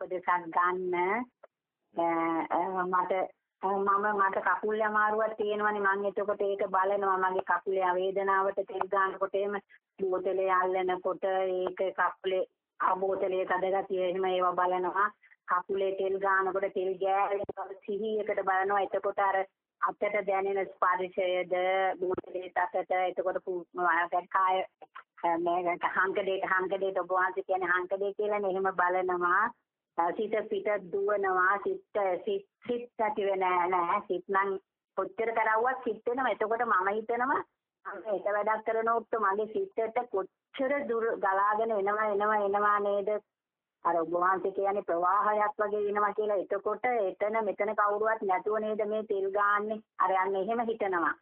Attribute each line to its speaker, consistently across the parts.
Speaker 1: උපදේශක් ගන්න. මට මම මට කකුල් අමාරුවක් තියෙනවනේ. මම එතකොට ඒක බලනවා. මගේ කකුලේ වේදනාවට තෙල් ගන්නකොට එහෙම බෝතලේ අල්ලනකොට ඒක කකුලේ ආ බෝතලේ තදගතිය එහෙම ඒවා බලනවා. කකුලේ තෙල් ගන්නකොට තෙල් ගෑවෙන සිහියකට බලනවා. එතකොට අර අතට දැනෙන ස්පර්ශයද බෝතලේ තසට එතකොට කාය මේ හංකඩේට හංකඩේට ඔබ වහන්සේ කියන්නේ හංකඩේ කියලානේ එහෙම බලනවා. සිත පිට දුවනවා සිත් සිත් සිත් ඇති වෙන නෑ සිත් නම් කොච්චර කරවුවත් සිත් වෙනවා. එතකොට මම හිතනවා ඒක වැඩක් කරනකොට මගේ සිතට කොච්චර දුර ගලාගෙන එනවා එනවා එනවා නේද? අර ඔබ වහන්සේ කියන්නේ ප්‍රවාහයක් වගේ එනවා කියලා. එතකොට එතන මෙතන කවුරුවත් නැතුව නේද මේ තෙල් ගාන්නේ? අර යන්නේ එහෙම හිතනවා.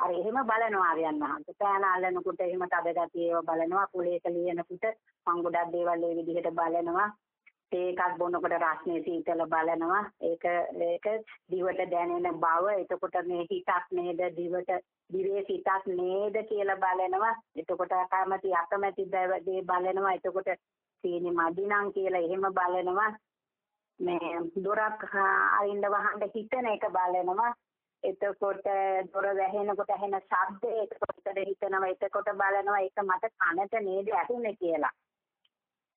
Speaker 1: අර එහෙම බලනවා ආර්යයන් වහන්සේ. පෑන අල්ලනකොට එහෙම තද ගතිය ඒවා බලනවා කුලේක ලියනකොට මං ගොඩක් දේවල් ඒ විදිහට බලනවා. ඒකක් බොනකොට රස්නේ සීතල බලනවා. ඒක ඒක දිවට දැනෙන බව. එතකොට මේ හිතක් නේද? දිවට දිවේ හිතක් නේද කියලා බලනවා. එතකොට කැමැති අකමැති දේ බලනවා. එතකොට සීනි මදිනම් කියලා එහෙම බලනවා. මේ දොරක් අරින්න වහන්න හිතන එක බලනවා. එතකොට දොර වැහෙනකොට ඇහෙන ශබ්දය එතකොට හිතනවා. එතකොට බලනවා. ඒක මට කනට නේද ඇහුනේ කියලා.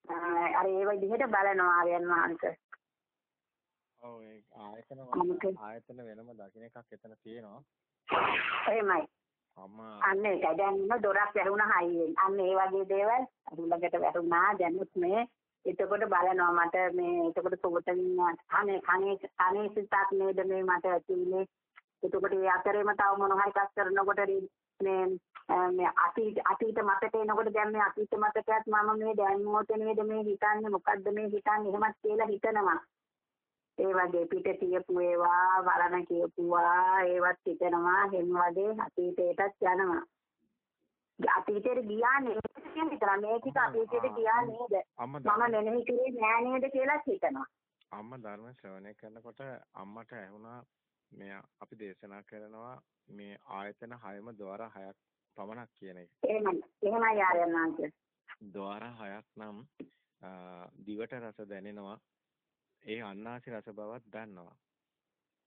Speaker 1: අර ඒ විදිහට බලනවා ආර්යයන් වහන්සේ.
Speaker 2: ඔව් ඒ ආයතන ආයතන වෙනම දකින්න එකක් එතන තියෙනවා.
Speaker 1: එහෙමයි.
Speaker 2: අම්මා
Speaker 1: අන්න ඒකයි දැන් ඉන්න දොරක් වැහුණා හයියෙන්. අන්න ඒ වගේ දේවල් අරුලකට වැහුණා දැනුත් මේ එතකොට බලනවා මට මේ එතකොට සෝතකින් අනේ කනේ කනේ සිතක් නේද මේ මට ඇතුලේ එතකොට ඒ අතරේම තව මොන හරි එකක් කරනකොට මේ මේ අතීත අතීත මතක එනකොට දැන් මේ අතීත මතකයක් මම මේ දැන් මොහොතේ නේද මේ හිතන්නේ මොකද්ද මේ හිතන්නේ? එහෙමත් කියලා හිතනවා. ඒ වගේ පිට කියපු ඒවා වරණ කියපුවා ඒවත් හිතනවා. හැම වගේ අතීතයටත් යනවා. අතීතයට ගියා නේද? කියන විතර මේ ටික අතීතයට ගියා නේද? මම මෙනෙහි කරේ නෑ නේද කියලා හිතනවා.
Speaker 2: අම්මා ධර්ම ශ්‍රවණය කරනකොට අම්මට ඇහුණා මේ අපි දේශනා කරනවා මේ ආයතන හයම ద్వාර හයක් පමණක් කියන එක.
Speaker 1: එහෙමයි. එහෙමයි ආර්යනාන්ත.
Speaker 2: ద్వාර හයක් නම් දිවට රස දැනෙනවා. ඒ අන්නාසි රස බවත් දන්නවා.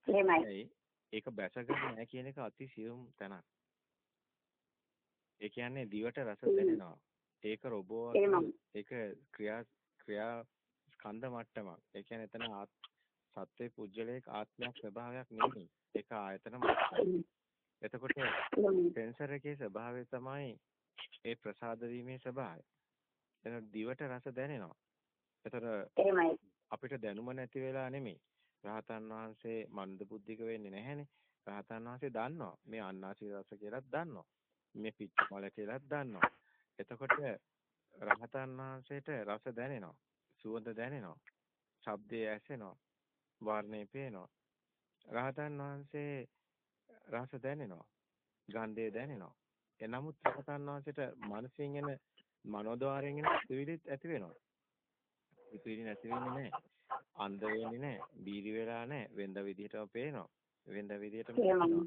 Speaker 1: එහෙමයි.
Speaker 2: ඒක බැසගෙන නැහැ කියන එක අතිසියුම් තැනක්. ඒ කියන්නේ දිවට රස දැනෙනවා. ඒක රොබෝ ඒක ක්‍රියා ක්‍රියා ස්කන්ධ මට්ටමක්. ඒ කියන්නේ එතන සත්වේ පුජ්‍යලයක ආත්මයක් ස්වභාවයක් නෙමෙයි. ඒක ආයතන මට්ටමක්. එතකොට සෙන්සර් එකේ ස්වභාවය තමයි ඒ ප්‍රසාද වීමේ ස්වභාවය. එතන දිවට රස දැනෙනවා. එතකොට අපිට දැනුම නැති වෙලා නෙමෙයි. රහතන් වහන්සේ මන්ද බුද්ධික වෙන්නේ නැහැනේ. රහතන් වහන්සේ දන්නවා. මේ අන්නාසී රස කියලාත් දන්නවා. මේ පිච්ච මල කියලාත් දන්නවා. එතකොට රහතන් වහන්සේට රස දැනෙනවා. සුවඳ දැනෙනවා. ශබ්දය ඇසෙනවා. වර්ණේ පේනවා. රහතන් වහන්සේ රස දැනෙනවා. ගන්ධය දැනෙනවා. එනමුත් රහතන් වහන්සේට මනසින් එන මනෝද්වාරයෙන් එන සිවිලිත් ඇති වෙනවා. සිවිලි නැති වෙන්නේ නැහැ. අන්ධ වෙන්නේ නැහැ. බීරි වෙලා නැහැ. වෙන්ද විදිහටම පේනවා. වෙන්ද විදිහටම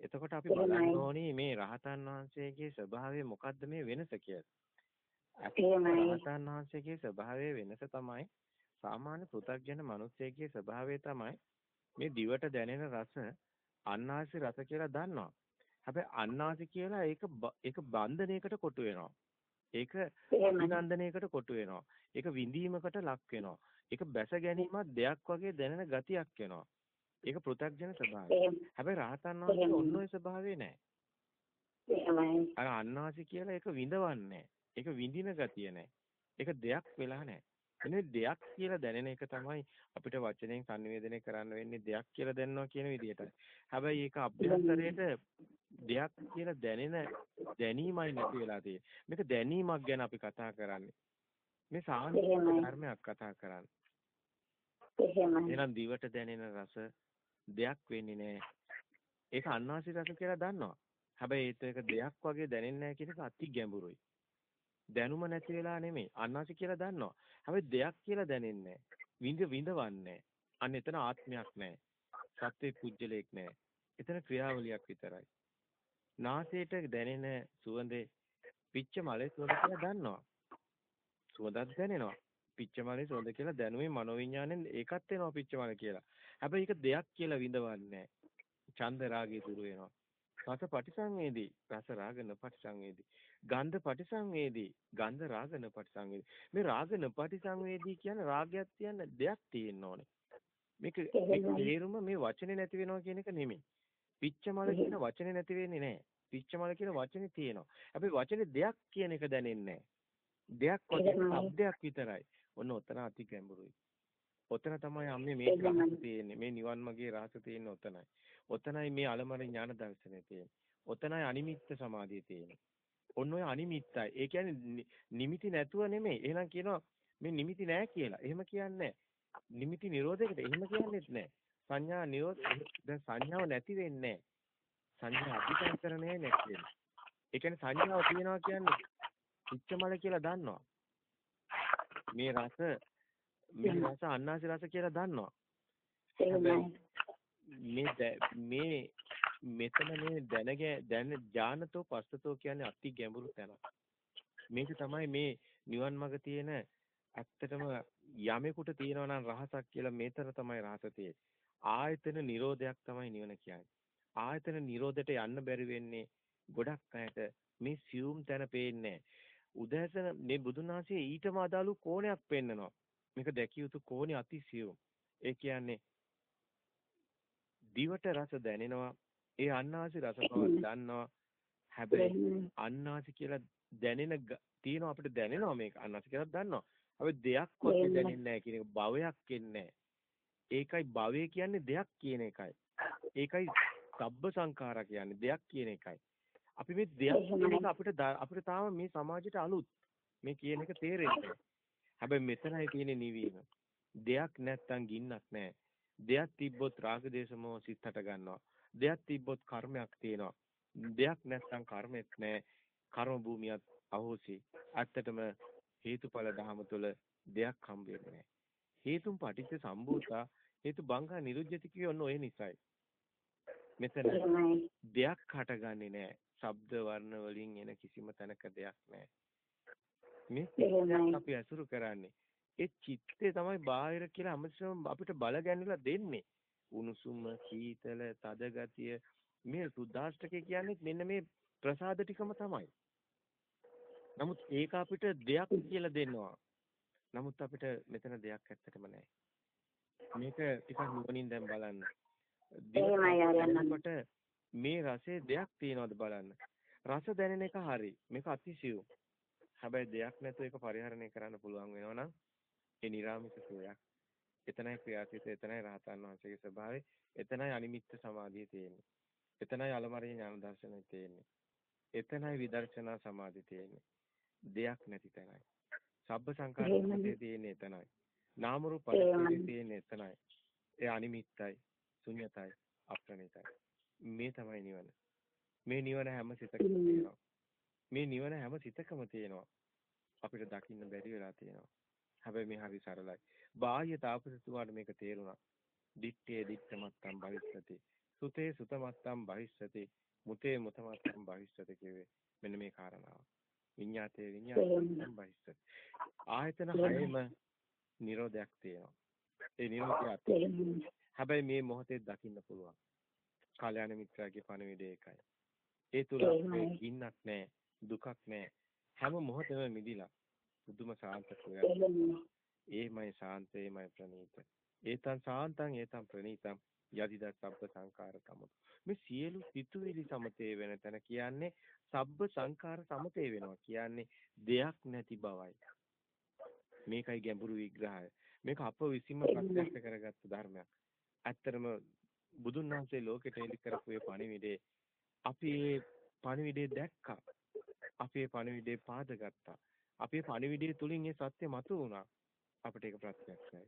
Speaker 2: එතකොට අපි බලන්න ඕනේ මේ රහතන් වහන්සේගේ ස්වභාවය මොකද්ද මේ වෙනස කියලා. රහතන් වහන්සේගේ ස්වභාවයේ වෙනස තමයි සාමාන්‍ය පෘථග්ජන මිනිස්සෙගේ ස්වභාවය තමයි මේ දිවට දැනෙන රස අන්නාසි රස කියලා දන්නවා. හැබැයි අන්නාසි කියලා ඒක ඒක බන්ධනයකට කොටු වෙනවා. ඒක අභිනන්දනයකට කොටු වෙනවා. ඒක විඳීමකට ලක් වෙනවා. ඒක බැස ගැනීමක් දෙයක් වගේ දැනෙන ගතියක් වෙනවා. ඒක පෘථග්ජන ස්වභාවය. හැබැයි රහතන් වහන්සේ ඔන්න ඔය ස්වභාවය නෑ.
Speaker 1: එහෙමයි.
Speaker 2: අර අන්නාසි කියලා ඒක විඳවන්නේ ඒක විඳින ගතිය නෑ. ඒක දෙයක් වෙලා නෑ. එනේ දෙයක් කියලා දැනෙන එක තමයි අපිට වචනෙන් sannivedanaya කරන්න වෙන්නේ දෙයක් කියලා දැනනවා කියන විදිහටයි. හැබැයි ඒක අභ්‍යන්තරයේට දෙයක් කියලා දැනෙන දැනීමයි නැති වෙලා තියෙන්නේ. මේක දැනීමක් ගැන අපි කතා කරන්නේ. මේ සාමාන්‍ය ධර්මයක් කතා කරන්නේ.
Speaker 1: එහෙමයි.
Speaker 2: එහෙනම් දිවට දැනෙන රස දෙයක් වෙන්නේ නැහැ. ඒක අන්නාසි රස කියලා දන්නවා. හැබැයි ඒක දෙයක් වගේ දැනෙන්නේ නැහැ කියන එක අති ගැඹුරුයි. දැනුම නැති වෙලා නෙමෙයි. අන්නාසි කියලා දන්නවා. හැබැයි දෙයක් කියලා දැනෙන්නේ විඳ විඳවන්නේ අන්න එතන ආත්මයක් නැහැ. සත්‍ය පුජ්‍යලයක් නැහැ. එතන ක්‍රියාවලියක් විතරයි. නාසයට දැනෙන සුවඳේ පිච්ච මලේ සුවඳ කියලා දන්නවා. සුවඳක් දැනෙනවා. පිච්චමලේ සුවඳ කියලා දැනුමේ මනෝවිඤ්ඤාණයෙන් ඒකත් වෙනවා පිච්චමල කියලා. හැබැයි ඒක දෙයක් කියලා විඳවන්නේ චන්ද රාගය දුරු වෙනවා. රස පටිසංවේදී රස රාගන පටිසංවේදී. ගන්ධ පටිසංවේදී ගන්ධ රාගන පටිසංවේදී. මේ රාගන පටිසංවේදී කියන්නේ රාගයක් තියන්න දෙයක් තියෙන්න ඕනේ. මේක තේරුම මේ වචනේ නැති වෙනවා කියන එක නෙමෙයි. පිච්චමල කියන වචනේ නැති වෙන්නේ නැහැ. පිච්චමල කියන වචනේ තියෙනවා. හැබැයි වචනේ දෙයක් කියන එක දැනෙන්නේ දෙයක් වගේ શબ્දයක් විතරයි. ඔන්න ඔතන අති ගැඹුරුයි. ඔතන තමයි අම්මේ මේ රහස තියෙන්නේ. මේ නිවන් මාගේ රහස තියෙන්නේ ඔතනයි. ඔතනයි මේ අලමර ඥාන දර්ශනය තියෙන්නේ. ඔතනයි අනිමිත්ත සමාධිය තියෙන්නේ. ඔන්න ඔය අනිමිත්තයි. ඒ කියන්නේ නිමිති නැතුව නෙමෙයි. එහෙනම් කියනවා මේ නිමිති නැහැ කියලා. එහෙම කියන්නේ නිමිති නිරෝධයකට එහෙම කියන්නේත් නැහැ. සංඥා නිරෝධ දැන් සංඥාව නැති වෙන්නේ සංඥා අධිකරණය නැති වෙන්නේ. ඒ කියන්නේ සංඥාව තියනවා කියන්නේ පිච්චමල කියලා දන්නවා. මේ රස මේ රස අන්නාසි රස කියලා දන්නවා. මේ මේ මෙතන මේ දැනග දැන ඥානතෝ පස්සතෝ කියන්නේ අති ගැඹුරු තැනක්. මේක තමයි මේ නිවන් මඟ තියෙන ඇත්තටම යමෙකුට තියෙනවා නම් රහසක් කියලා මේතර තමයි රහස තියෙන්නේ. ආයතන නිරෝධයක් තමයි නිවන කියන්නේ. ආයතන නිරෝධයට යන්න බැරි වෙන්නේ ගොඩක් අයට මේ සියුම් තැන පේන්නේ උදෑසන මේ බුදුන් වහන්සේ ඊටම අදාළු කෝණයක් පෙන්නනවා. මේක දැකිය යුතු කෝණේ අතිසියුම්. ඒ කියන්නේ දිවට රස දැනෙනවා. ඒ අන්නාසි රස බව දන්නවා. හැබැයි අන්නාසි කියලා දැනෙන තියෙනවා අපිට දැනෙනවා මේක අන්නාසි කියලා දන්නවා. හැබැයි දෙයක් වගේ දැනෙන්නේ නැහැ කියන එක භවයක් එන්නේ ඒකයි භවය කියන්නේ දෙයක් කියන එකයි. ඒකයි සබ්බ සංඛාරා කියන්නේ දෙයක් කියන එකයි. අපි මේ දෙයක් කියන එක අපිට අපිට තාම මේ සමාජයට අලුත්. මේ කියන එක තේරෙන්නේ හැබැයි මෙතනයි තියෙන නිවීම. දෙයක් නැත්තම් ගින්නක් නැහැ. දෙයක් තිබ්බොත් රාග දේශ මොහ සිත් හට ගන්නවා. දෙයක් තිබ්බොත් කර්මයක් තියෙනවා. දෙයක් නැත්තම් කර්මෙත් නැහැ. කර්ම භූමියත් අහෝසි. ඇත්තටම හේතුඵල ධහම තුළ දෙයක් හම්බ වෙන්නේ නැහැ. හේතුන් පටිච්ච සම්භූතා හේතු බංගා නිරුජ්‍යති කිය ඔන්න ඔය නිසයි. මෙතන දෙයක් හටගන්නේ නැහැ. ශබ්ද වර්ණ වලින් එන කිසිම තැනක දෙයක් නැහැ. මේ අපි අසුරු කරන්නේ. ඒ චිත්තේ තමයි බාහිර කියලා හැමතිස්සම අපිට බල ගැන්විලා දෙන්නේ. උණුසුම, සීතල, තද ගතිය මේ සුද්දාෂ්ටකේ කියන්නේ මෙන්න මේ ප්‍රසාද ටිකම තමයි. නමුත් ඒක අපිට දෙයක් කියලා දෙනවා. නමුත් අපිට මෙතන දෙයක් ඇත්තටම නැහැ. මේක ටිකක් නුවණින් දැන් බලන්න. එහෙමයි මේ රසයේ දෙයක් තියනවද බලන්න. රස දැනෙන එක හරි. මේක අතිසියුම්. හැබැයි දෙයක් නැතුව ඒක පරිහරණය කරන්න පුළුවන් වෙනවා නම් ඒ නිර්ාමික සුවයක්. එතනයි ක්‍රියාසිත, එතනයි රහතන් වහන්සේගේ ස්වභාවය, එතනයි අනිමිත්ත සමාධිය තියෙන්නේ. එතනයි අලමරිය ඥාන දර්ශනය තියෙන්නේ. එතනයි විදර්ශනා සමාධිය තියෙන්නේ. දෙයක් නැති තැනයි. සබ්බ සංකාරයේ තියෙන්නේ එතනයි. නාම රූප තියෙන්නේ එතනයි. ඒ අනිමිත්තයි, ශුන්‍යතයි, අප්‍රණිතයි. මේ තමයි නිවන. මේ නිවන හැම සිතකම තියෙනවා. මේ නිවන හැම සිතකම තියෙනවා. අපිට දකින්න බැරි වෙලා තියෙනවා. හැබැයි මේ හරි සරලයි. බාහ්‍ය තාපසතුමාට මේක තේරුණා. දිත්තේ දිත්තමත්තම් භවිස්සති. සුතේ සුතමත්තම් භවිස්සති. මුතේ මුතමත්තම් භවිස්සති කියවේ මෙන්න මේ කාරණාව. විඤ්ඤාතේ විඤ්ඤාතම් භවිස්සති. ආයතන හයම නිරෝධයක් තියෙනවා. ඒ නිරෝධය හැබැයි මේ මොහොතේ දකින්න පුළුවන්. කල්‍යාණ මිත්‍රාගේ පණවිඩය ඒකයි. ඒ තුල ගින්නක් නැහැ, දුකක් නැහැ. හැම මොහොතෙම මිදිලා ඒමයි ශාන්ත ඒමයි ප්‍රණීත. ඒතං සාන්තං ඒතං ප්‍රණීතං යදිද සබ්බ සංඛාර සමත. මේ සියලු සිතුවිලි සමතේ වෙන තැන කියන්නේ සබ්බ සංඛාර සමතේ වෙනවා. කියන්නේ දෙයක් නැති බවයි. මේකයි ගැඹුරු විග්‍රහය. මේක අප විසින්ම ප්‍රත්‍යක්ෂ කරගත්තු ධර්මයක්. ඇත්තරම බුදුන් වහන්සේ ලෝකෙට එලි කරපු ඒ පණිවිඩේ අපි ඒ පණිවිඩේ දැක්කා. අපි ඒ පණිවිඩේ පාදගත්තා. අපි පණිවිඩය තුලින් ඒ සත්‍ය මතු වුණා. අපිට ඒක ප්‍රත්‍යක්ෂයි.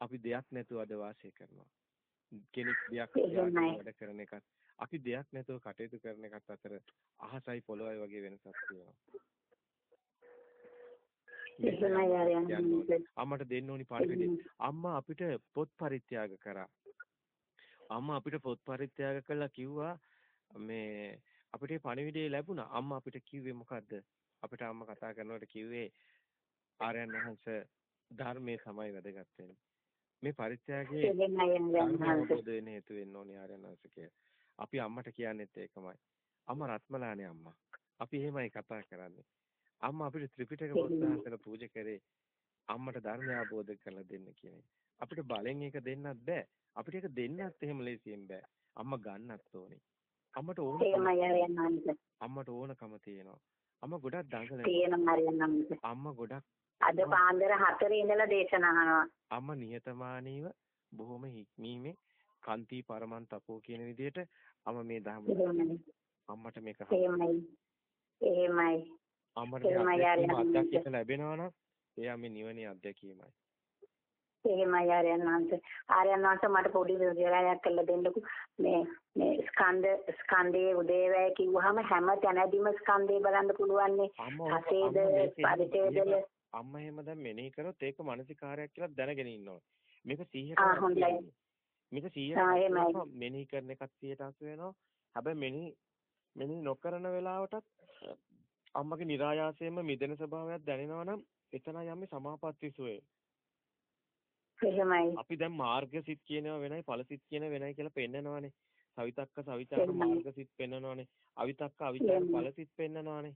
Speaker 2: අපි දෙයක් නැතුව අද වාසය කරනවා. කෙනෙක් දෙයක් වැඩ කරන එකත් අපි දෙයක් නැතුව කටයුතු කරන එකත් අතර අහසයි පොළොවයි වගේ වෙනසක් තියෙනවා. අම්මට දෙන්න ඕනි පණිවිඩේ. අම්මා අපිට පොත් පරිත්‍යාග කරා. අම්මා අපිට පොත් පරිත්‍යාග කළා කිව්වා මේ අපිට පණිවිඩය ලැබුණා. අම්මා අපිට කිව්වේ මොකද්ද? අපිට අම්මා කතා කරනකොට කිව්වේ ආර්යයන් වහන්සේ ධර්මයේ තමයි වැදගත් වෙන්නේ. මේ පරිත්‍යාගයේ අවබෝධ වෙන්න හේතු වෙන්න ඕනේ ආර්යනාසිකය. අපි අම්මට කියන්නේත් ඒකමයි. අම්මා රත්මලානේ අම්මා. අපි එහෙමයි කතා කරන්නේ. අම්මා අපිට ත්‍රිපිටක පොත්සාසන පූජා කරේ අම්මට ධර්මය අවබෝධ කරලා දෙන්න කියන්නේ. අපිට බලෙන් ඒක දෙන්නත් බෑ. අපිට ඒක දෙන්නත් එහෙම ලේසියෙන් බෑ. අම්මා ගන්නත් ඕනේ. අම්මට ඕන අම්මට ඕනකම තියෙනවා. අම්මා ගොඩක් දඟලනවා. අම්මා ගොඩක්
Speaker 1: අද පාන්දර 4 ඉඳලා දේශනා අහනවා.
Speaker 2: අම්මා නිහතමානීව බොහොම හික්මීමේ කාන්ති පරමන් තපෝ කියන විදිහට අම්මා මේ ධර්ම අම්මට මේක
Speaker 1: එහෙමයි. එහෙමයි.
Speaker 2: අම්මට අත්දැකීම ලැබෙනවා නම් එයා මේ නිවනේ අත්දැකීමයි.
Speaker 1: එහෙමයි ආර්යයන් වහන්සේ. ආර්යයන් වහන්සේ මට පොඩි විවරයක් කරලා දෙන්නකෝ. මේ මේ ස්කන්ධ ස්කන්ධයේ උදේවැය කිව්වහම හැම තැනදීම ස්කන්ධේ බලන්න පුළුවන් නේ. හතේද පරිතේදල
Speaker 2: අම්මා එහෙම දැන් මෙනෙහි කරොත් ඒක මානසිකාරයක් කියලා දැනගෙන ඉන්නවා. මේක 100ට මේක 100ට මෙනෙහි කරන එකත් 100ට වෙනවා. හැබැයි මෙනෙහි මෙනෙහි නොකරන වෙලාවටත් අම්මගේ નિરાයාසයෙන්ම මිදෙන ස්වභාවයක් දැනෙනවා නම් එතනයි යන්නේ සමාපatti සුවේ.
Speaker 1: එහෙමයි.
Speaker 2: අපි දැන් මාර්ගසිත කියනවා වෙනයි ඵලසිත කියන වෙනයි කියලා පෙන්නනවානේ. සවිතක්ක සවිචාර මාර්ගසිත පෙන්නනවානේ. අවිතක්ක අවිචාර ඵලසිත පෙන්නනවානේ.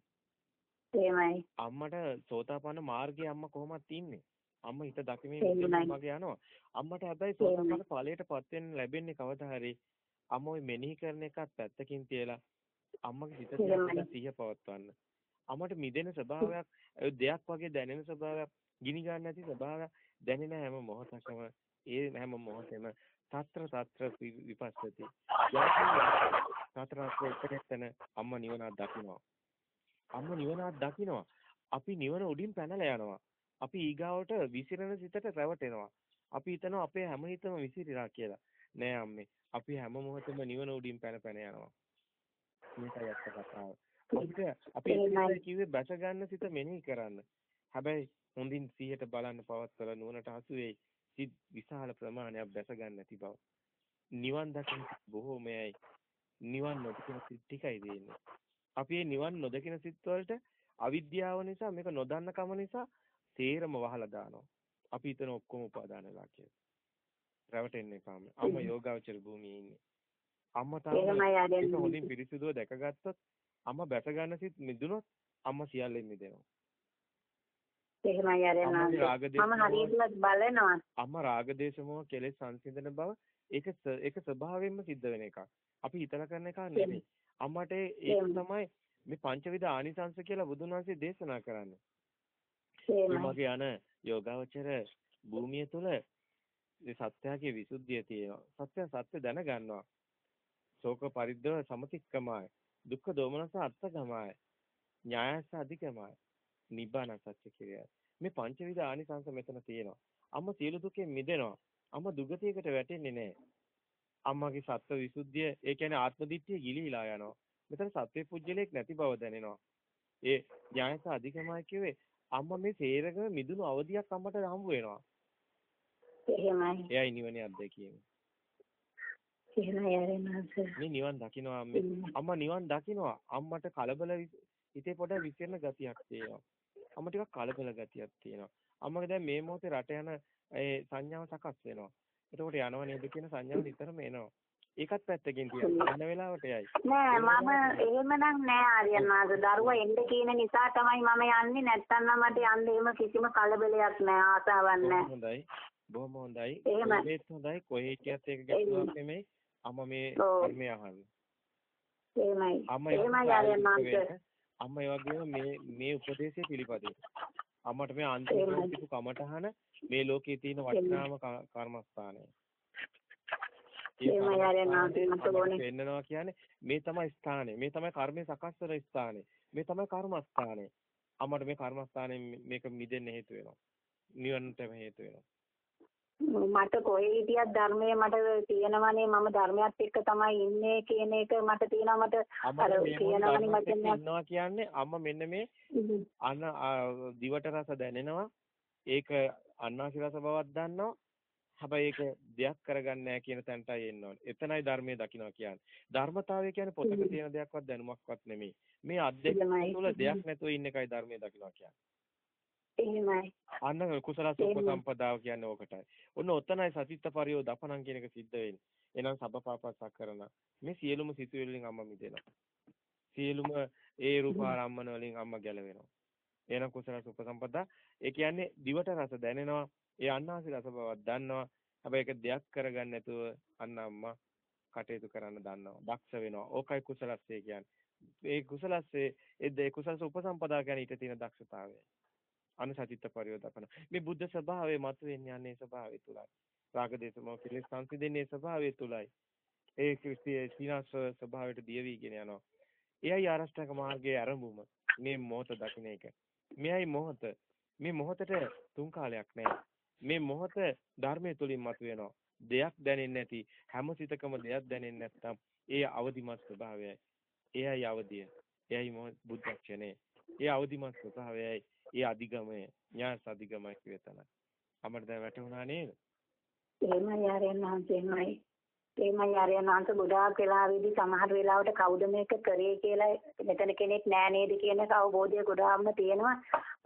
Speaker 1: එහෙමයි.
Speaker 2: අම්මට සෝතාපන්න මාර්ගයේ අම්මා කොහොමද තින්නේ? අම්මා හිත දකිමින් මගේ යනවා. අම්මට හැබැයි සෝතාපන්න ඵලයටපත් වෙන්න ලැබෙන්නේ කවදා හරි අම්ම ওই මෙනෙහි කරන එකත් පැත්තකින් තියලා අම්මගේ හිත සිහිය පවත්වන්න. අම්මට මිදෙන ස්වභාවයක් දෙයක් වගේ දැනෙන ස්වභාවයක් ගිනි ගන්න නැති ස්වභාවයක් දැනෙන හැම මොහොතකම ඒ හැම මොහොතෙම తත්‍ර తත්‍ර විපස්සති. සතර එක්කෙනෙක්තන අම්ම නිවනක් දකින්නවා අම්ම නිවනක් දකින්නවා අපි නිවන උඩින් පැනලා යනවා. අපි ඊගාවට විසිරෙන සිතට රැවටෙනවා. අපි හිතනවා අපේ හැම හිතම විසිරිලා කියලා. නෑ අම්මේ. අපි හැම මොහොතෙම නිවන උඩින් පැන පැන යනවා. මේකයි අත්ත කතාව. අපිට අපි කිව්වේ බැස ගන්න සිත මෙනෙහි කරන්න. හැබැයි හොඳින් 100ට බලන්න පවත්වලා නුවණට හසු වෙයි. සිත් විශාල ප්‍රමාණයක් දැස ගන්න නැති බව. නිවන් දකින බොහෝමයයි. නිවන් නොදකින සිත් ටිකයි දෙන්නේ. අපි මේ නිවන් නොදකින සිත් වලට අවිද්‍යාව නිසා මේක නොදන්න කම නිසා තේරම වහලා දානවා. අපි හිතන ඔක්කොම උපාදාන වෙලා කියලා. රැවටෙන්නේ කාම. අම්ම යෝගාවචර භූමියේ ඉන්නේ. අම්ම තාම හොඳින් පිරිසිදුව දැකගත්තොත් අම්ම බැස ගන්න සිත් මිදුනොත් අම්ම සියල්ලෙන් මිදෙනවා.
Speaker 1: එහෙමයි ආරෙන්නාන්සේ. මම හරියටවත් බලනවා.
Speaker 2: අම්මා රාගදේශ මොහ කෙලෙස් සංසිඳන බව ඒක ඒක ස්වභාවයෙන්ම සිද්ධ වෙන එකක්. අපි හිතලා කරන එකක් නෙමෙයි. අම්මට ඒක තමයි මේ පංචවිධ ආනිසංශ කියලා බුදුන් වහන්සේ දේශනා කරන්නේ. මගේ යන යෝගාවචර භූමිය තුල මේ සත්‍යයේ විසුද්ධිය තියෙනවා. සත්‍ය සත්‍ය දැනගන්නවා. ශෝක පරිද්දව සමතික්කමයි. දුක්ඛ දෝමනස අත්තගමයි. ඥායස අධිකමයි. නිබ්බාන සත්‍ය කිරියයි. මේ පංචවිධ ආනිසංස මෙතන තියෙනවා. අම්මා සියලු දුකෙන් මිදෙනවා. අම්මා දුගතියකට වැටෙන්නේ නැහැ. අම්මාගේ සත්ව විසුද්ධිය ඒ කියන්නේ ආත්ම දිට්ඨිය ගිලිහිලා යනවා. මෙතන සත්වේ පුජ්‍යලයක් නැති බව දැනෙනවා. ඒ ඥායස අධිකමයි කියවේ අම්මා මේ සේරගම මිදුණු අවධියක් අම්මට හම්බ වෙනවා.
Speaker 1: එහෙමයි.
Speaker 2: එයයි නිවනේ අත්දැකීම. මේ නිවන් දකින්නවා අම්මා නිවන් දකින්නවා අම්මට කලබල හිතේ පොඩ විසිරෙන ගතියක් තියෙනවා. අම්ම ටිකක් කලබල ගතියක් තියෙනවා. අම්මගේ දැන් මේ මොහොතේ රට යන ඒ සංඥාව සකස් වෙනවා. එතකොට යනව නේද කියන සංඥාව නිතරම එනවා. ඒකත් පැත්තකින් තියෙනවා. යන වෙලාවට යයි.
Speaker 1: නෑ මම එහෙමනම් නෑ ආර්යයන් වාස දරුවා එන්න කියන නිසා තමයි මම යන්නේ. නැත්තම් නම් මට යන්න එහෙම කිසිම කලබලයක් නෑ ආසාවක් නෑ.
Speaker 2: හොඳයි. බොහොම හොඳයි. ඒකත් හොඳයි. කොහේ හිටියත් ඒක ගැටලුවක් නෙමෙයි. අම්ම මේ මේ අහන්නේ.
Speaker 1: එහෙමයි. එහෙමයි ආර්යයන් වාස.
Speaker 2: අම්මා ඒ වගේම මේ මේ උපදේශය පිළිපදින. අම්මට මේ අන්තිම කිපු කමටහන මේ ලෝකයේ තියෙන වටිනාම කර්මස්ථානය. වෙන්නනවා කියන්නේ මේ තමයි ස්ථානේ. මේ තමයි කර්මය සකස් කරන ස්ථානේ. මේ තමයි කර්මස්ථානේ. අම්මට මේ කර්මස්ථානේ මේක මිදෙන්න හේතු වෙනවා. නිවනටම හේතු වෙනවා.
Speaker 1: මට කොහේ හිටියත් ධර්මයේ මට තියෙනවනේ මම ධර්මයත් එක්ක තමයි ඉන්නේ කියන එක මට තියෙනවා මට
Speaker 2: අර කියනවනේ මට ඉන්නවා කියන්නේ අම්ම මෙන්න මේ අන දිවට රස දැනෙනවා ඒක අන්නාසි රස බවක් දන්නවා හැබැයි ඒක දෙයක් කරගන්නේ නැහැ කියන තැනටයි එන්න ඕනේ. එතනයි ධර්මයේ දකින්නවා කියන්නේ. ධර්මතාවය කියන්නේ පොතක තියෙන දෙයක්වත් දැනුමක්වත් නෙමෙයි. මේ අධ්‍යක්ෂ තුළ දෙයක් නැතුව ඉන්න එකයි ධර්මයේ දකින්නවා කියන්නේ.
Speaker 1: එහෙමයි.
Speaker 2: අන්න කුසල සම්පදාව කියන්නේ ඕකටයි. ඔන්න ඔතනයි සතිත්ත පරියෝ දපණම් කියන එක සිද්ධ වෙන්නේ. එහෙනම් සබ්බපාපස්සා කරන මේ සියලුම සිතුවිලි වලින් අම්මා මිදෙනවා. සියලුම ඒ රූපාරම්මන වලින් අම්මා ගැලවෙනවා. එහෙනම් කුසල සුපසම්පදා ඒ කියන්නේ දිවට රස දැනෙනවා. ඒ අන්නාසි රස බවක් දන්නවා. හැබැයි ඒක දෙයක් කරගන්න නැතුව අන්න අම්මා කටයුතු කරන්න දන්නවා. දක්ෂ වෙනවා. ඕකයි කුසලස්සේ කියන්නේ. ඒ කුසලස්සේ ඒ කුසලස උපසම්පදා කියන්නේ ඊට තියෙන දක්ෂතාවය. අනුසතිත්ත පරිවර්තන. මේ බුද්ධ ස්වභාවය මතුවෙන්නේ යන්නේ ස්වභාවය තුලයි. රාග දේශ මොහ කෙලෙස් සංසිඳෙන්නේ ස්වභාවය තුලයි. ඒ ක්‍රිස්තිය සීනස් ස්වභාවයට දියවිගෙන යනවා. එයයි ආරෂ්ඨක මාර්ගයේ ආරම්භුම. මේ මොහොත දකින්න එක. මෙයයි මොහොත. මේ මොහොතට තුන් කාලයක් නැහැ. මේ මොහොත ධර්මයේ තුලින් මතුවෙනවා. දෙයක් දැනෙන්නේ නැති හැම සිතකම දෙයක් දැනෙන්නේ නැත්නම් ඒ අවදිමත් ස්වභාවයයි. එයයි අවදිය. එයයි බුද්ධක්ෂණේ. ඒ අවදිමත් ස්වභාවයයි. ඒ අධිගමය. ඥාස අධිගමයි කියතන. අපිට දැන් වැටුණා නේද?
Speaker 1: එහෙමයි ආරයන් වහන්සේමයි. එහෙමයි ආරයන් වහන්සේ ගොඩාක් වෙලාවෙදී සමහර වෙලාවට කවුද මේක කරේ කියලා මෙතන කෙනෙක් නෑ නේද කියන එක අවබෝධය ගොඩාක්ම තියෙනවා.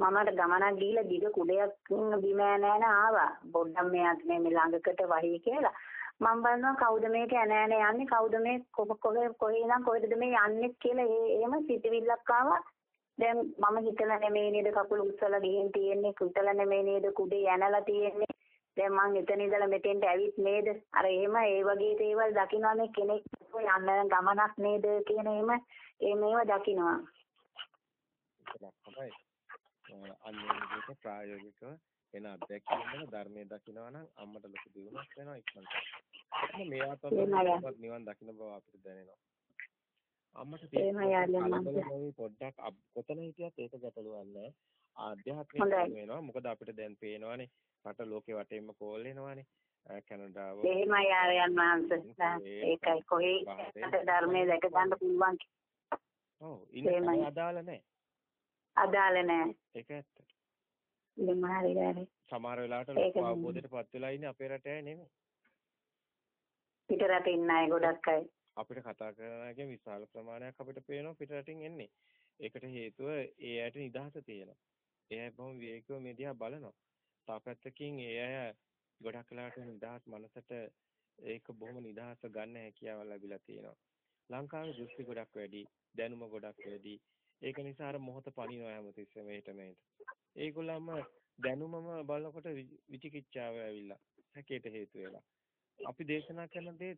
Speaker 1: මමට ගමනක් ගිහිල්ලා දිග කුඩයක් බිම නෑන ආවා. පොඩ්ඩක් මෙයාත් මේ ළඟකට වහී කියලා. මම බලනවා කවුද මේක ඇනෑන යන්නේ කවුද මේ කොහේ කොහේ ඉඳන් කොහෙද මේ යන්නේ කියලා ඒ එහෙම සිතවිල්ලක් ආවා. දැන් මම හිතලා නෙමෙයි නේද කකුල උස්සලා ගිහින් තියෙන්නේ කුතලා නෙමෙයි නේද කුඩේ යනලා තියෙන්නේ. දැන් මං එතන ඉඳලා මෙතෙන්ට ඇවිත් නේද? අර එහෙම ඒ වගේ දේවල් දකින්නනේ කෙනෙක් යන්න ගමනක් නේද කියන එහෙම ඒ මේව දකින්නවා
Speaker 2: අන්නේ විදිහට ප්‍රායෝගිකව එන වල ධර්මයේ දකිනවා නම් අම්මට ලොකු දියුණුවක් වෙනවා ඉක්මනට. මේ ආතල් නිවන් දකින්න බව අපිට දැනෙනවා. අම්මට තියෙන පොඩ්ඩක් කොතන හිටියත් ඒක ගැටලුවක් නැහැ. ආධ්‍යාත්මික වෙනවා. මොකද අපිට දැන් පේනවානේ රට ලෝකේ වටේම කෝල් වෙනවානේ. කැනඩාව.
Speaker 1: එහෙමයි ආරයන් මහන්සේ. ඒකයි කොහේ ධර්මයේ දැක ගන්න පුළුවන්.
Speaker 2: ඔව් ඉන්නේ අදාළ නැහැ.
Speaker 1: අදාළ නැහැ.
Speaker 2: ඒක ඇත්ත.
Speaker 1: එහෙම හරි හරි.
Speaker 2: සමහර වෙලාවට ලොකු අවබෝධයටපත් වෙලා ඉන්නේ අපේ රටේ නෙමෙයි.
Speaker 1: පිට රටේ ඉන්න අය ගොඩක් අය.
Speaker 2: අපිට කතා කරනකම් විශාල ප්‍රමාණයක් අපිට පේනවා පිටරටින් එන්නේ. ඒකට හේතුව ඒ ඇයට නිදහස තියෙනවා. ඒ අය බොහොම විවේකීව මේ දිහා බලනවා. තාපැත්තකින් ඒ අය ගොඩක් වෙලාවට නිදහස් මනසට ඒක බොහොම නිදහස ගන්න හැකියාව ලැබිලා තියෙනවා. ලංකාවේ දෘෂ්ටි ගොඩක් වැඩි, දැනුම ගොඩක් වැඩි. ඒක නිසා අර මොහොත පණිනවා හැමතිස්සෙම මෙහෙට මෙහෙට. ඒගොල්ලන්ම දැනුමම බලනකොට විචිකිච්ඡාව ඇවිල්ලා හැකේට හේතු වෙලා. අපි දේශනා කරන දේ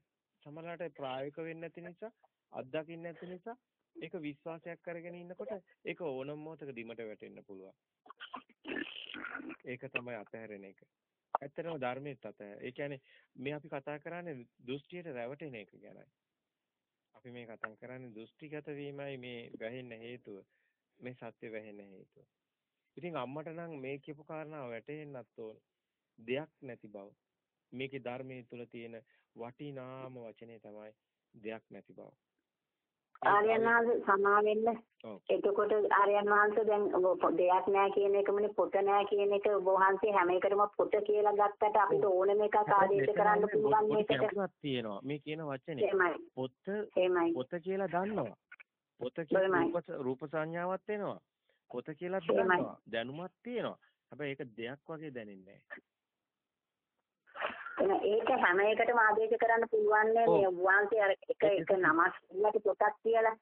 Speaker 2: සමහරවිට ප්‍රායෝගික වෙන්නේ නැති නිසා අත්දකින්න නැති නිසා ඒක විශ්වාසයක් කරගෙන ඉන්නකොට ඒක ඕනම මොහොතක දිමට වැටෙන්න පුළුවන්. ඒක තමයි අතහැරෙන එක. ඇත්තටම ධර්මයට අතහැර. ඒ කියන්නේ මේ අපි කතා කරන්නේ දෘෂ්ටියට රැවටෙන එක ගැනයි. අපි මේ කතා කරන්නේ දෘෂ්ටිගත වීමයි මේ වැහෙන්න හේතුව. මේ සත්‍ය වැහෙන්න හේතුව. ඉතින් අම්මට නම් මේ කියපු කාරණාව වැටහෙන්නත් ඕන. දෙයක් නැති බව. මේකේ ධර්මයේ තුල තියෙන වටිනාම වචනේ තමයි දෙයක් නැති බව.
Speaker 1: ආර්යයන් වහන්සේ සමා වෙන්න. එතකොට ආර්යයන් වහන්සේ දැන් දෙයක් නැහැ කියන එකමනේ පොත නැහැ කියන එක ඔබ වහන්සේ හැම එකටම පොත කියලා ගත්තට අපිට ඕනම එකක් ආදේශ කරන්න පුළුවන්
Speaker 2: මේකට. තියෙනවා. මේ කියන වචනේ. පොත පොත කියලා දන්නවා. පොත කියලා රූප සංඥාවක් එනවා. පොත කියලා දන්නවා. දැනුමක් තියෙනවා. හැබැයි ඒක දෙයක් වගේ දැනෙන්නේ නැහැ.
Speaker 1: ඒක හැම එකටම ආදේශ කරන්න පුළුවන් මේ වහන්සේ අර එක එක නමක් ඉන්නට පොතක් කියලා.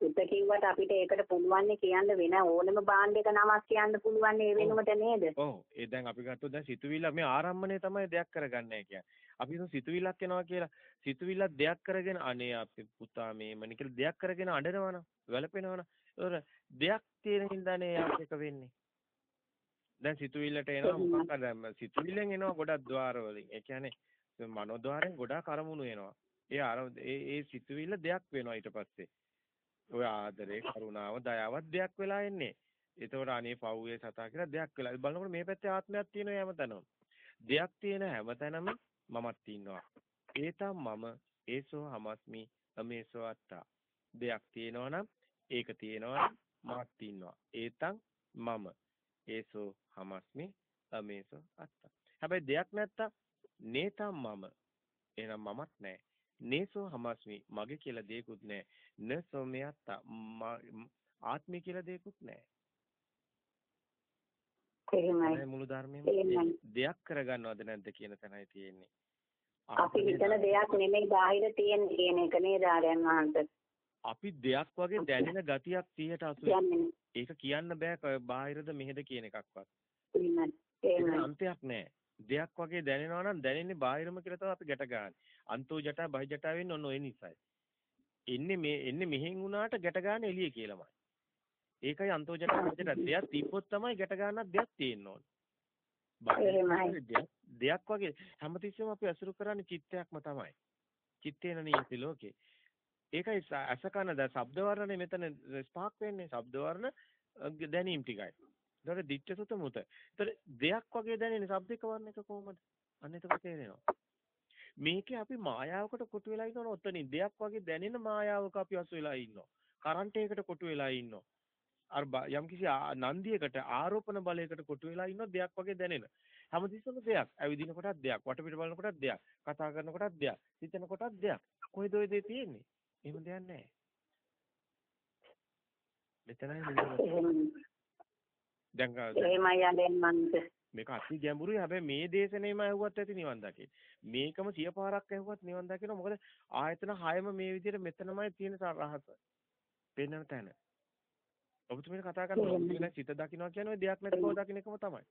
Speaker 1: සුද්ධ කිව්වට අපිට ඒකට පුළුවන් කියන්න වෙන ඕනම භාණ්ඩයක නමක් කියන්න පුළුවන් ඒ වෙනුවට නේද?
Speaker 2: ඔව්. ඒ දැන් අපි ගත්තොත් දැන් සිතුවිල්ල මේ ආරම්භණය තමයි දෙයක් කරගන්නේ කියන්නේ. අපි හිතමු සිතුවිල්ලක් එනවා කියලා. සිතුවිල්ලක් දෙයක් කරගෙන අනේ අපේ පුතා මේ මණ කියලා දෙයක් කරගෙන අඬනවනම්, වැළපෙනවනම්. ඒතර දෙයක් තියෙන හින්දානේ යාපේක වෙන්නේ. දැන් සිතුවිල්ලට එනවා මොකක් හරි දැන් සිතුවිල්ලෙන් එනවා ගොඩක් ద్వාර වලින්. ඒ කියන්නේ මනෝද්වාරයෙන් ගොඩක් අරමුණු එනවා. ඒ අර ඒ ඒ සිතුවිල්ල දෙයක් වෙනවා ඊට පස්සේ. ඔය ආදරේ, කරුණාව, දයාවත් දෙයක් වෙලා එන්නේ. ඒතකොට අනේ පව්වේ සතා කියලා දෙයක් වෙලා. බලනකොට මේ පැත්තේ ආත්මයක් තියෙනවා හැමතැනම. දෙයක් තියෙන හැමතැනම මමත් ඉන්නවා. ඒතම් මම ඒසෝ හමස්මි අමේසෝ අත්තා. දෙයක් තියෙනවා නම් ඒක තියෙනවා මාත් ඉන්නවා. ඒතම් මම ඒසෝ හමස්මි අමේසෝ අත්තා. හැබැයි දෙයක් නැත්තම් නේතම් මම. එහෙනම් මමත් නැහැ. නේසෝ හමස්මි මගේ කියලා දෙයක්වත් නැහැ. න සෝමයත්තා ආත්මය කියලා දෙයක්වත් නැහැ.
Speaker 1: එහෙමයි.
Speaker 2: මුළු ධර්මයේම. දෙයක් කරගන්නවද නැද්ද කියන තැනයි තියෙන්නේ.
Speaker 1: අපි හිතන දෙයක් නෙමෙයි බාහිර තියෙන කියන එක නේද ආර්යයන් වහන්සේ.
Speaker 2: අපි දෙයක් වගේ දැනෙන ගතියක් 180
Speaker 1: කියන්නේ
Speaker 2: ඒක කියන්න බෑ බාහිරද මෙහෙද කියන එකක්වත්.
Speaker 1: එහෙමයි.
Speaker 2: අන්තයක් නෑ. දෙයක් වගේ දැනෙනවා නම් දැනෙන්නේ බාහිරම කියලා තමයි අපි ගැට ගන්න. අන්තෝ ජටා බහි ජටා වෙන්නේ ඔන්න ඔය නිසායි. එන්නේ මේ එන්නේ මෙහෙන් වුණාට ගැට ගන්න එළිය කියලාමයි. ඒකයි අන්තෝ ජටා බහි ජටා දෙයක් තිබ්බොත් තමයි ගැට ගන්නත් දෙයක් තියෙන්න ඕනේ. දෙයක් වගේ හැමතිස්සෙම අපි අසුරු කරන්නේ චිත්තයක්ම තමයි. චිත්තේන නියති ලෝකේ. ඒකයි අසකන ද ශබ්ද වර්ණනේ මෙතන ස්පාක් වෙන්නේ ශබ්ද වර්ණ දැනීම් ටිකයි. ඒතකොට දිට්ඨ සුත මුත. ඒතකොට දෙයක් වගේ දැනෙන ශබ්දික වර්ණ එක කොහොමද? අන්න එතකොට තේරෙනවා. මේකේ අපි මායාවකට කොටු වෙලා ඉන්නවනේ ඔතනින් දෙයක් වගේ දැනෙන මායාවක අපි අසු වෙලා ඉන්නවා. කරන්ට් එකකට කොටු වෙලා ඉන්නවා. අර යම්කිසි නන්දියකට ආරෝපණ බලයකට කොටු වෙලා ඉන්න දෙයක් වගේ දැනෙන. හැමතිස්සෙම දෙයක්. ඇවිදින කොටත් දෙයක්. වටපිට බලන කොටත් දෙයක්. කතා කරන කොටත් දෙයක්. හිතන කොටත් දෙයක්. කොයිද ඔය දේ තියෙන්නේ? එහෙම දෙයක් නැහැ. මෙතනයි දැන්
Speaker 1: එහෙමයි යන්නේ මන්ද.
Speaker 2: මේක අති ගැඹුරුයි. හැබැයි මේ දේශනේම ඇහුවත් ඇති නිවන් දකින්න. මේකම සිය පාරක් ඇහුවත් නිවන් දකින්න. මොකද ආයතන හයම මේ විදිහට මෙතනමයි තියෙන රහස. පෙන්වන තැන. ඔබතුමීට කතා කරනවා සිත දකින්නවා කියන්නේ දෙයක් නැති බව දකින්න එකම තමයි.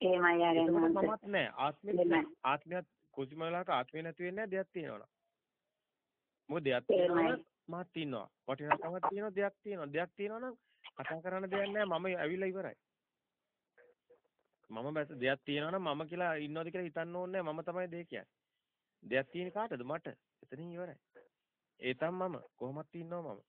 Speaker 1: එහෙමයි යන්නේ
Speaker 2: මමත් නෑ ආත්මෙත් නෑ ආත්මයත් කොසිම වෙලාවක ආත්මේ නැති වෙන්නේ නෑ දෙයක් තියෙනවා. මොකද දෙයක් තියෙනවා මාත් ඉන්නවා. වටිනාකමක් තියෙනවා දෙයක් තියෙනවා. දෙයක් තියෙනවා නම් කතා කරන්න දෙයක් නෑ මම ඇවිල්ලා ඉවරයි. මම බැස දෙයක් තියෙනවා නම් මම කියලා ඉන්නවද කියලා හිතන්න ඕනේ මම තමයි දෙය කියන්නේ. දෙයක් තියෙන කාටද මට? එතනින් ඉවරයි. ඒ මම කොහොමත් ඉන්නවා මම.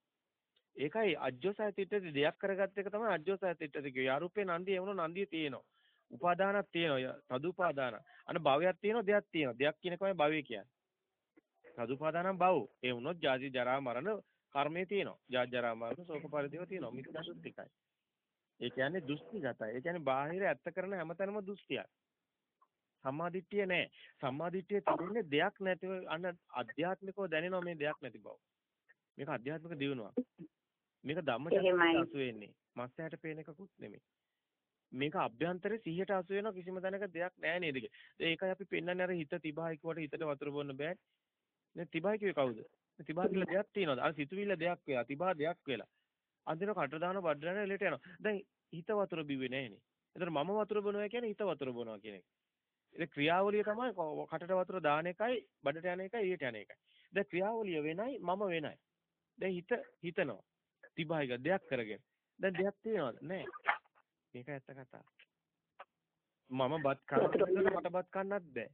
Speaker 2: ඒකයි අජ්ජෝසය තිට්ඨති දෙයක් කරගත්ත එක තමයි අජ්ජෝසය තිට්ඨති කිය. යාරූපේ නන්දිය එවුණු නන්දිය තියෙනවා. උපාදානක් තියෙනවා. තදුපාදාන. අන්න භවයක් තියෙනවා දෙයක් තියෙනවා. දෙයක් කියන එකමයි භවය කියන්නේ. තදුපාදානම් භව. ඒ වුණොත් ජාති ජරා මරණ කර්මයේ තියෙනවා. ජාති ජරා මරණ ශෝක පරිදේව තියෙනවා. මිත්‍යා දෘෂ්ටිකයි. ඒ කියන්නේ දෘෂ්ටිගතයි. ඒ කියන්නේ බාහිර ඇත්ත කරන හැමතැනම දෘෂ්ටියක්. සම්මාදිට්ඨිය නෑ. සම්මාදිට්ඨිය තිබෙන්නේ දෙයක් නැතිව අන්න අධ්‍යාත්මිකව දැනෙනවා මේ දෙයක් නැති බව. මේක අධ්‍යාත්මික දියුණුවක්. මේක ධම්මචක්කයට අසු වෙන්නේ. මස්සයට පේන එකකුත් නෙමෙයි. මේක අභ්‍යන්තරේ 100ට අසු වෙන කිසිම තැනක දෙයක් නැහැ නේද? ඒකයි අපි පෙන්වන්නේ අර හිත තිබහයි කිව්වට හිතට වතුර බොන්න බෑ. නේ තිබහයි කිව්වේ කවුද? තිබහ කියලා දෙයක් තියෙනවද? අර සිතුවිල්ල දෙයක් වෙලා තිබහ දෙයක් වෙලා. අන්තිම කට දාන බඩරන එලට යනවා. දැන් හිත වතුර බිව්වේ නැහනේ. එතකොට මම වතුර බොනවා කියන්නේ හිත වතුර බොනවා කියන එක. ඒ ක්‍රියාවලිය තමයි කටට වතුර දාන එකයි බඩට යන එකයි ඊට යන එකයි. දැන් ක්‍රියාවලිය වෙනයි මම වෙනයි. දැන් හිත හිතනවා. තිබහයික දෙයක් කරගෙන. දැන් දෙයක් තියෙනවද? නැහැ. මේක ඇත්ත කතාව. මම බත් කනකොට මට බත් කන්නත් බෑ.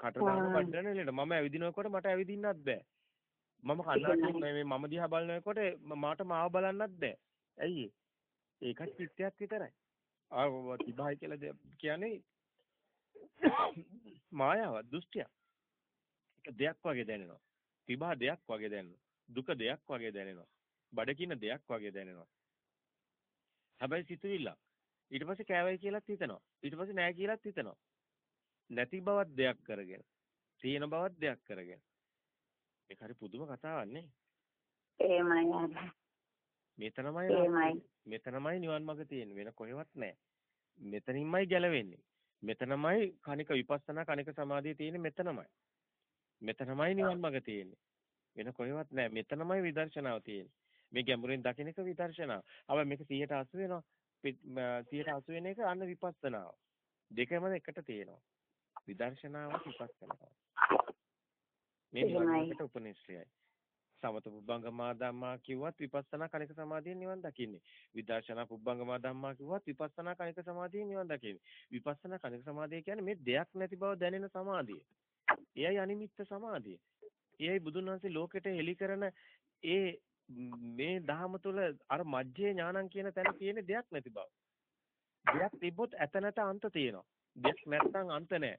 Speaker 2: කට දාන බඩන නෙලෙට මම ඇවිදිනකොට මට ඇවිදින්නත් බෑ. මම කන්නාඩි මේ මම දිහා බලනකොට මට මාව බලන්නත් බෑ. ඇයි ඒකත් චිත්තයක් විතරයි. ආ තිබහයි කියලා කියන්නේ මායාව දෘෂ්ටියක්. ඒක දෙයක් වගේ දැනෙනවා. තිබහ දෙයක් වගේ දැනෙනවා. දුක දෙයක් වගේ දැනෙනවා. බඩකින දෙයක් වගේ දැනෙනවා. හැබැයි සිතුවිල්ල. ඊට පස්සේ කෑවයි කියලාත් හිතනවා. ඊට පස්සේ නෑ කියලාත් හිතනවා. නැති බවක් දෙයක් කරගෙන. තියෙන බවක් දෙයක් කරගෙන. ඒක හරි පුදුම කතාවක් නේ.
Speaker 1: එහෙමයි.
Speaker 2: මෙතනමයි මෙතනමයි නිවන් මාර්ග තියෙන්නේ වෙන කොහෙවත් නැහැ. මෙතනින්මයි ගැලවෙන්නේ. මෙතනමයි කණික විපස්සනා කණික සමාධිය තියෙන්නේ මෙතනමයි. මෙතනමයි නිවන් මාර්ග තියෙන්නේ. වෙන කොහෙවත් නැහැ. මෙතනමයි විදර්ශනාව තියෙන්නේ. මේ ගැඹුරින් දකින්න එක විදර්ශනාව. අව මේක 180 වෙනවා. 180 වෙන එක අන්න විපස්සනාව. දෙකම එකට තියෙනවා. විදර්ශනාව විපස්සනාව. මේ නිවනට උපනිශ්‍රයයි. සමත පුබ්බංගමා ධම්මා කිව්වත් විපස්සනා කණික සමාධියෙන් නිවන් දකින්නේ. විදර්ශනා පුබ්බංගමා ධම්මා කිව්වත් විපස්සනා කණික සමාධියෙන් නිවන් දකින්නේ. විපස්සනා කණික සමාධිය කියන්නේ මේ දෙයක් නැති බව දැනෙන සමාධිය. එයයි අනිමිත්ත සමාධිය. එයයි බුදුන් වහන්සේ ලෝකෙට හෙළි කරන ඒ මේ දහම තුළ අර මජ්ජේ ඥානං කියන තැන තියෙන දෙයක් නැති බව. දෙයක් තිබ්බොත් ඇත නැත අන්ත තියෙනවා. දෙයක් නැත්නම් අන්ත නැහැ.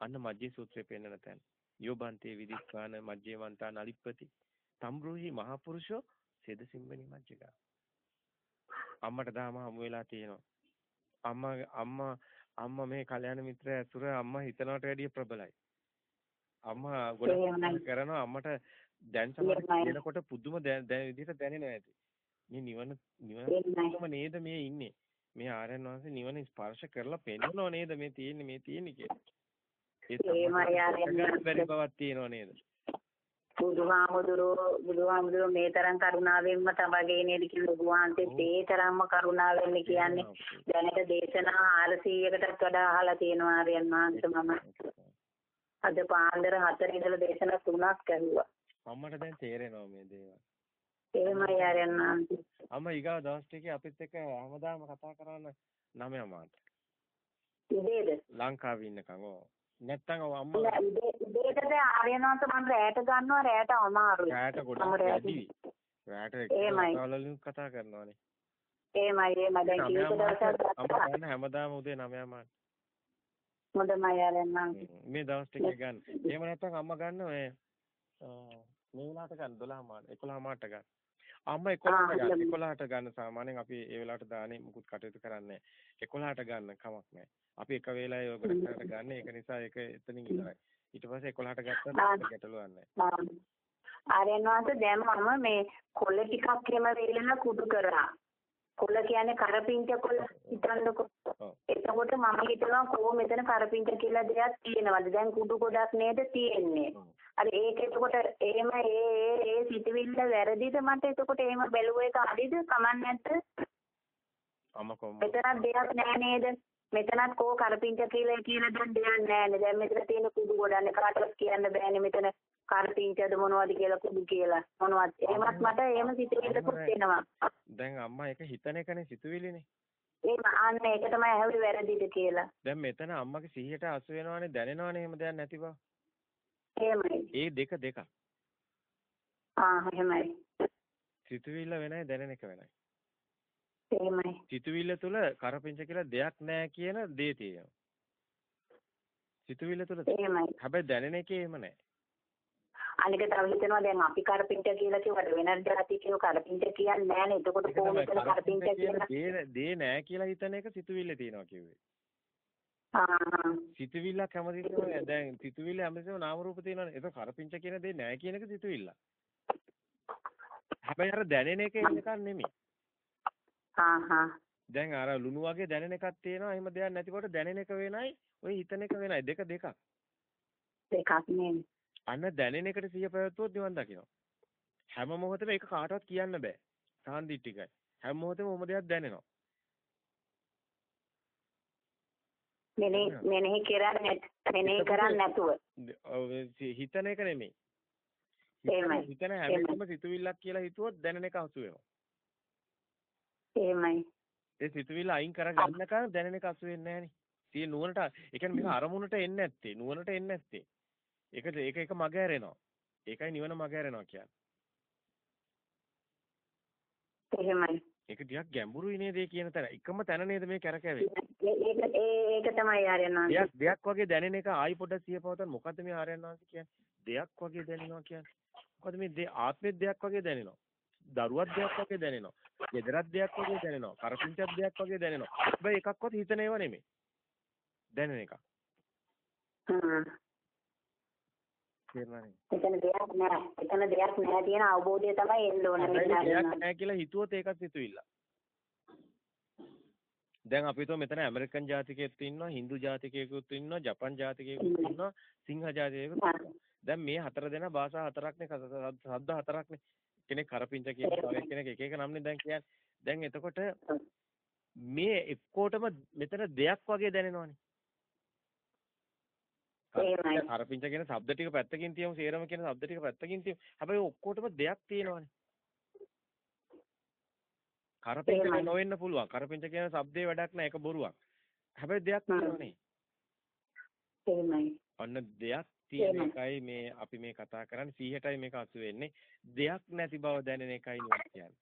Speaker 2: අන්න මජ්ජේ සූත්‍රයේ පෙන්වන තැන. යෝබන්තේ විදික්ඛාන මජ්ජේවන්තා නලිප්පති. තම්රුහි මහපුරුෂෝ සෙදසිම්බනි මජ්ජිකා. අම්මට දාම හමු වෙලා තියෙනවා. අම්මා අම්මා අම්මා මේ කල්‍යාණ මිත්‍රය ඇසුර අම්මා හිතනවට වැඩිය ප්‍රබලයි. අම්මා ගොඩක් කරනවා අම්මට දැන් සමහර කියනකොට පුදුම දැන් විදිහට දැනෙනවා ඇති. මේ නිවන නිවනම නේද මේ ඉන්නේ. මේ ආර්යයන් වහන්සේ නිවන ස්පර්ශ කරලා පෙන්නනව නේද මේ තියෙන්නේ මේ තියෙන්නේ කියලා.
Speaker 1: ඒමයි ආර්යයන්
Speaker 2: බැරි බවක් තියෙනව නේද?
Speaker 1: බුදුහාමුදුරෝ බුදුහාමුදුරෝ මේ තරම් කරුණාවෙන්ම තමගේ නේද කියලා බුදුහාන්තේ ඒ තරම්ම කරුණාවෙන් කියන්නේ දැනට දේශනා 400කටත් වඩා අහලා තියෙනවා ආර්යයන් වහන්සේ මම අද පාන්දර 4 ඉඳලා දේශනා තුනක් ඇහුවා
Speaker 2: අම්මට දැන් තේරෙනවා මේ දේවල්
Speaker 1: එහෙමයි ආර්යයන් වහන්සේ
Speaker 2: අම්මා ඊගා දවස් ටිකේ අපිත් එක්ක හැමදාම කතා කරන්න නමය මාට.
Speaker 1: ඉදේද?
Speaker 2: ලංකාවේ ඉන්නකම් ඕ. නැත්තම් අම්මා
Speaker 1: ඉදේටද ආර්යනාන්ත මම රැයට ගන්නවා රැයට අමාරුයි.
Speaker 2: රැයට ගොඩක් වැඩි. රැයට එක්කවලින් කතා කරනවානේ.
Speaker 1: එහෙමයි එහෙමයි දැන් කීක දවසක්
Speaker 2: අම්මා ගන්න හැමදාම උදේ 9 මාට.
Speaker 1: හොඳමයි ආර්යනාන්ත.
Speaker 2: මේ දවස් ටිකේ ගන්න. එහෙම නැත්තම් අම්මා ගන්න ඔය මේ වෙලාවට ගන්න 12 මාට 11 මාට ගන්න. අම්මා 11ට ගන්න 11ට ගන්න සාමාන්‍යයෙන් අපි ඒ වෙලාවට දානේ මුකුත් කටයුතු කරන්නේ 11ට ගන්න කමක් නැහැ. අපි එක වේලාවේ ඔය ගොඩකට ගන්න ඒක නිසා ඒක එතනින් ඉවරයි. ඊට පස්සේ 11ට ගත්තම ගැටලුවක් නැහැ.
Speaker 1: ආරයන්වන්ත දැන් මම මේ කොළ ටිකක් එහෙම වේලන කුඩු කරා. කොළ කියන්නේ කරපිංච කොළ හිතන්නකො. එතකොට මම හිතනවා කොහොම මෙතන කරපිංච කියලා දෙයක් තියෙනවද? දැන් කුඩු ගොඩක් නේද තියෙන්නේ. අර ඒක එතකොට එහෙම ඒ ඒ ඒ සිතවිල්ල වැරදිද මට එතකොට එහෙම බැලුව එක හරිද කමක් නැද්ද?
Speaker 2: අම කොහොමද?
Speaker 1: මෙතනක් දෙයක් නෑ නේද? මෙතනත් කෝ කරපිංච කියලා කියලා දැන් දෙයක් නෑනේ. දැන් මෙතන තියෙන කුඩු ගොඩන්නේ කාටවත් කියන්න බෑනේ මෙතන කරපිංචද මොනවද කියලා කුඩු කියලා. මොනවද? එහෙමත් මට එහෙම සිතුවිල්ලකුත් එනවා.
Speaker 2: දැන් අම්මා ඒක හිතන එකනේ සිතුවිලිනේ.
Speaker 1: ඒ අන්න ඒක තමයි ඇහුවේ වැරදිද කියලා.
Speaker 2: දැන් මෙතන අම්මගේ සිහියට අසු වෙනවනේ දැනෙනවනේ එහෙම දෙයක් නැති බව.
Speaker 1: එහෙමයි.
Speaker 2: ඒ දෙක දෙක.
Speaker 1: ආ එහෙමයි.
Speaker 2: සිතුවිල්ල වෙනයි දැනෙන එක වෙනයි.
Speaker 1: එහෙමයි.
Speaker 2: සිතුවිල්ල තුල කරපිංච කියලා දෙයක් නැහැ කියන දේ තියෙනවා. සිතුවිල්ල තුල
Speaker 1: එහෙමයි.
Speaker 2: හැබැයි දැනෙන එකේ එහෙම නැහැ.
Speaker 1: අනික තව හිතනවා දැන් අපි කරපිංච කියලා කිව්වට වෙන જાති කියව කරපිංච කියන්නේ නැහනේ. එතකොට කොහොමද කරපිංච කියලා
Speaker 2: දේ නැහැ කියලා හිතන එක සිතුවිල්ල තියෙනවා කිව්වේ.
Speaker 1: ආ
Speaker 2: සිතුවිල්ලක් හැමතිස්සෙම දැන් සිතුවිල්ල හැමතිස්සෙම නාම රූප තියෙනවනේ. ඒක කරපිංච කියන දේ නැහැ කියන එක සිතුවිල්ල. හැබැයි අර දැනෙන එක එකක් නෙමෙයි.
Speaker 1: ආහා
Speaker 2: දැන් අර ලුණු වගේ දැනෙන එකක් තියෙනවා. එහෙම දෙයක් නැතිකොට දැනෙන එක වෙනයි, ඔය හිතන එක වෙනයි. දෙක දෙකක්.
Speaker 1: දෙකක් නෙමෙයි.
Speaker 2: අන්න දැනෙන එකට සිය පැවැත්වුවොත් නිවන් දකිනවා. හැම මොහොතෙම ඒක කාටවත් කියන්න බෑ. සාන්දිටිකයි. හැම මොහොතෙම ඔම දෙයක් දැනෙනවා.
Speaker 1: මෙනෙහි මෙනෙහි කරන්නේ මෙනෙහි කරන්නේ නැතුව.
Speaker 2: හිතන එක නෙමෙයි.
Speaker 1: එහෙමයි.
Speaker 2: හිතන හැමෙම සිතුවිල්ලක් කියලා හිතුවොත් දැනෙන එක හසු වෙනවා.
Speaker 1: එහෙමයි.
Speaker 2: ඒ සිතුවිල්ල අයින් කරගන්නකම් දැනෙන එක හසු වෙන්නේ නැහනේ. සිය නුවණට ඒ කියන්නේ මේක අරමුණට එන්නේ නැත්තේ. නුවණට එන්නේ නැත්තේ. ඒක ඒක එක මග ඇරෙනවා. ඒකයි නිවන මග ඇරෙනවා කියන්නේ.
Speaker 1: එහෙමයි.
Speaker 2: ඒක ටිකක් ගැඹුරුයි නේද කියන තැන. එකම තැන නේද මේ කැරකැවෙන්නේ.
Speaker 1: ඒක ඒක තමයි ආර්යනාංශ.
Speaker 2: දෙයක් දෙයක් වගේ දැනෙන එක ආයි පොඩ්ඩක් සිය පවතන මොකද්ද මේ ආර්යනාංශ කියන්නේ? දෙයක් වගේ දැනෙනවා කියන්නේ. මොකද මේ ආත්මෙත් දෙයක් වගේ දැනෙනවා. දරුවක් දෙයක් වගේ දැනෙනවා. ගෙදරක් දෙයක් වගේ දැනෙනවා. කරපිංචක් දෙයක් වගේ දැනෙනවා. හැබැයි එකක්වත් හිතන ඒවා නෙමෙයි. දැනෙන එක. තේරුණානේ.
Speaker 1: එතන දෙයක් නෑ. එතන දෙයක් නෑ කියන අවබෝධය තමයි එන්න ඕන
Speaker 2: දෙයක් නෑ කියලා හිතුවොත් ඒකත් හිතුවිල්ල. දැන් අපි හිතුව මෙතන ඇමරිකන් ජාතිකයෙක් ඉන්නවා, හින්දු ජාතිකයෙකුත් ඉන්නවා, ජපන් ජාතිකයෙකුත් ඉන්නවා, සිංහ ජාතිකයෙකුත් ඉන්නවා. දැන් මේ හතර දෙනා භාෂා හතරක්නේ ශබ්ද හතරක්නේ. කෙනෙක් කරපිංච කියනවා, කෙනෙක් එක එක නම්නේ දැන් කියන්නේ. දැන් එතකොට මේ එක්කෝටම මෙතන දෙයක් වගේ දැනෙනවනේ. එහෙමයි. අරපිංච කියන શબ્ද ටික පැත්තකින් තියමු, සේරම කියන શબ્ද ටික පැත්තකින් තියමු. හැබැයි ඔක්කොටම දෙයක් තියෙනවානේ. කරපිංච නොවෙන්න පුළුවන්. කරපිංච කියන શબ્දේ වැඩක් නැහැ. ඒක බොරුවක්. හැබැයි දෙයක් තියෙනවානේ.
Speaker 1: එහෙමයි.
Speaker 2: අන්න දෙයක් තියෙන එකයි මේ අපි මේ කතා කරන්නේ 100ටයි මේක අසු වෙන්නේ. දෙයක් නැති බව දැනෙන එකයි නුවණ කියන්නේ.